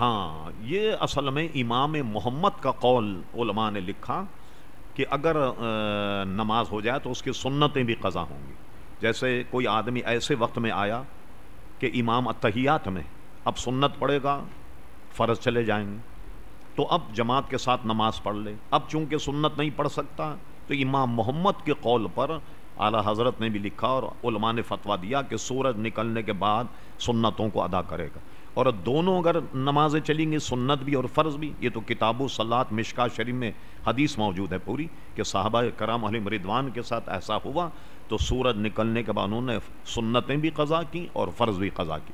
ہاں یہ اصل میں امام محمد کا قول علماء نے لکھا کہ اگر نماز ہو جائے تو اس کی سنتیں بھی قضا ہوں گی۔ جیسے کوئی آدمی ایسے وقت میں آیا کہ امام اتحیات میں اب سنت پڑے گا، فرض چلے جائیں گے، تو اب جماعت کے ساتھ نماز پڑھ لے۔ اب چونکہ سنت نہیں پڑھ سکتا، تو امام محمد کے قول پر اعلیٰ حضرت نے بھی لکھا اور علماء نے فتویٰ دیا کہ سورج نکلنے کے بعد سنتوں کو ادا کرے گا۔ اور دونوں اگر نمازیں چلیں گی، سنت بھی اور فرض بھی، یہ تو کتاب و صلاحت مشکا شریف میں حدیث موجود ہے پوری کہ صحابہ کرام علی مردوان کے ساتھ ایسا ہوا تو سورج نکلنے کے بعد انہوں نے سنتیں بھی قضا کی اور فرض بھی قضا کی